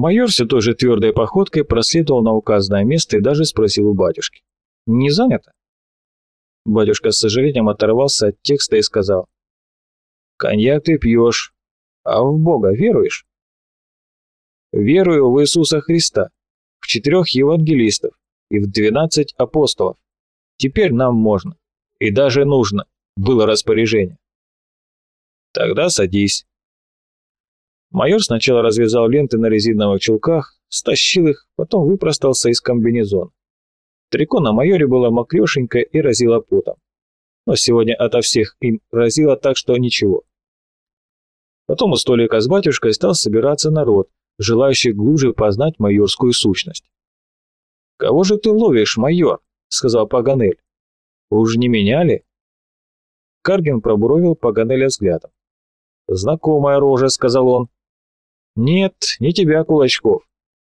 Майор все той же твердой походкой проследовал на указанное место и даже спросил у батюшки. «Не занято?» Батюшка с сожалением оторвался от текста и сказал. «Коньяк ты пьешь, а в Бога веруешь?» «Верую в Иисуса Христа, в четырех евангелистов и в двенадцать апостолов. Теперь нам можно, и даже нужно, было распоряжение». «Тогда садись». Майор сначала развязал ленты на резиновых чулках, стащил их, потом выпростался из комбинезона. Трико на майоре было мокрешенькое и разило потом. Но сегодня ото всех им разило так, что ничего. Потом у столика с батюшкой стал собираться народ, желающий глубже познать майорскую сущность. «Кого же ты ловишь, майор?» — сказал Паганель. «Уж не меняли?» Каргин пробуровил Паганеля взглядом. «Знакомая рожа», — сказал он. «Нет, не тебя, Кулачков.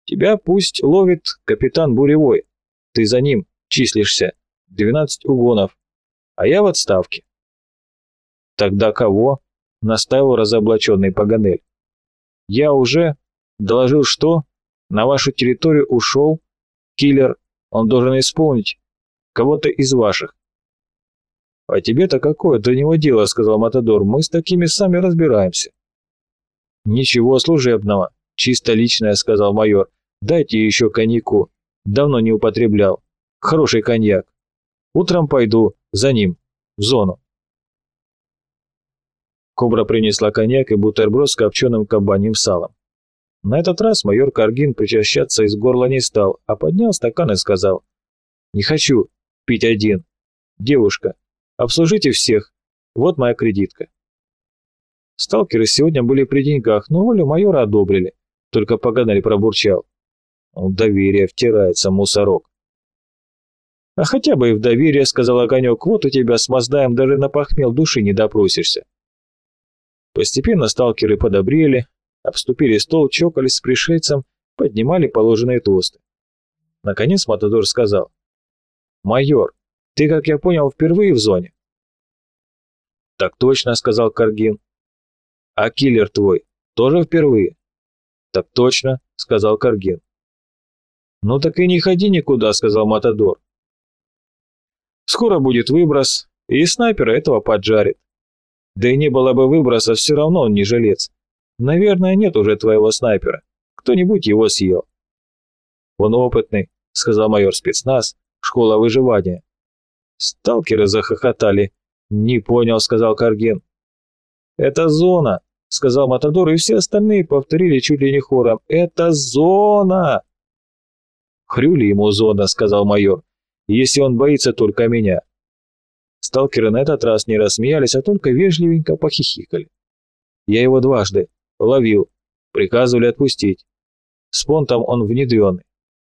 Тебя пусть ловит капитан Буревой. Ты за ним числишься. Двенадцать угонов. А я в отставке». «Тогда кого?» — настаивал разоблаченный Паганель. «Я уже доложил, что на вашу территорию ушел киллер. Он должен исполнить кого-то из ваших. «А тебе-то какое до него дело?» — сказал Матадор. «Мы с такими сами разбираемся». «Ничего служебного, чисто личное», — сказал майор. «Дайте еще коньяку. Давно не употреблял. Хороший коньяк. Утром пойду за ним, в зону». Кобра принесла коньяк и бутерброд с копченым кабаньим салом. На этот раз майор Каргин причащаться из горла не стал, а поднял стакан и сказал, «Не хочу пить один. Девушка, Обслужите всех. Вот моя кредитка. Сталкеры сегодня были при деньгах, но волю майора одобрили. Только Паганель пробурчал. В доверие втирается мусорок. А хотя бы и в доверие, сказал Огонек, вот у тебя с Маздаем даже на похмел души не допросишься. Постепенно сталкеры подобрели, обступили стол, чокались с пришельцем, поднимали положенные тосты. Наконец Матадор сказал. «Майор, ты, как я понял, впервые в зоне?» «Так точно», — сказал Каргин. «А киллер твой тоже впервые?» «Так точно», — сказал Каргин. «Ну так и не ходи никуда», — сказал Матадор. «Скоро будет выброс, и снайпера этого поджарит. Да и не было бы выброса, все равно он не жилец. Наверное, нет уже твоего снайпера. Кто-нибудь его съел». «Он опытный», — сказал майор спецназ, школа выживания. Сталкеры захохотали. «Не понял», — сказал Карген. «Это зона», — сказал Матадор, и все остальные повторили чуть ли не хором. «Это зона!» «Хрюли ему зона», — сказал майор, — «если он боится только меня». Сталкеры на этот раз не рассмеялись, а только вежливенько похихикали. Я его дважды ловил, приказывали отпустить. С понтом он внедренный.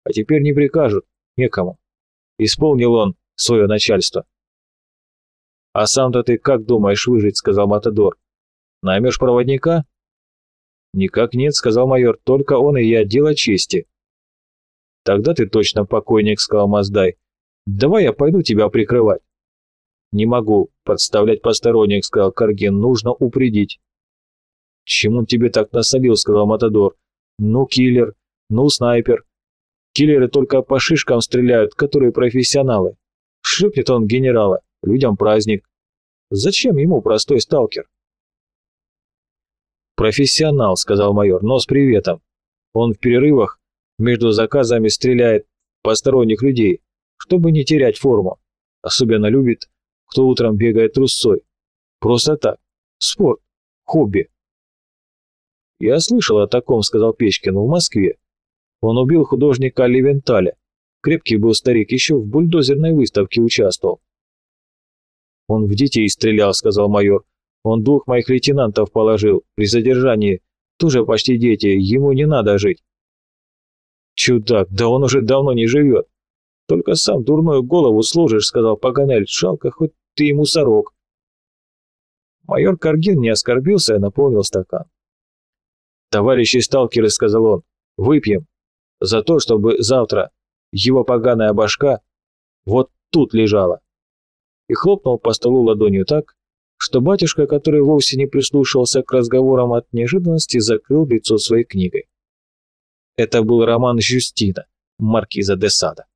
А теперь не прикажут, некому. Исполнил он свое начальство. «А сам-то ты как думаешь выжить?» — сказал Матадор. «Наймешь проводника?» «Никак нет», — сказал майор, — «только он и я, дело чести». «Тогда ты точно покойник», — сказал Маздай. «Давай я пойду тебя прикрывать». «Не могу подставлять посторонних», — сказал Карген, — «нужно упредить». «Чему он тебе так насолил?» — сказал Матадор. «Ну, киллер, ну, снайпер. Киллеры только по шишкам стреляют, которые профессионалы. Шлепнет он генерала, людям праздник. Зачем ему простой сталкер? «Профессионал», — сказал майор, — «но с приветом. Он в перерывах между заказами стреляет посторонних людей, чтобы не терять форму. Особенно любит, кто утром бегает трусцой. Просто так. Спорт. Хобби». «Я слышал о таком», — сказал Печкин, — «в Москве. Он убил художника Левенталя. Крепкий был старик, еще в бульдозерной выставке участвовал. «Он в детей стрелял», — сказал майор. «Он двух моих лейтенантов положил при задержании. Тоже почти дети, ему не надо жить». «Чудак, да он уже давно не живет. Только сам дурную голову сложишь», — сказал Паганель. «Жалко, хоть ты ему сорок». Майор Каргин не оскорбился и наполнил стакан. «Товарищи сталкеры», — сказал он, — «выпьем за то, чтобы завтра его поганая башка вот тут лежала. И хлопнул по столу ладонью так, что батюшка, который вовсе не прислушивался к разговорам от неожиданности, закрыл лицо своей книгой. Это был роман Жюстина, маркиза де Сада.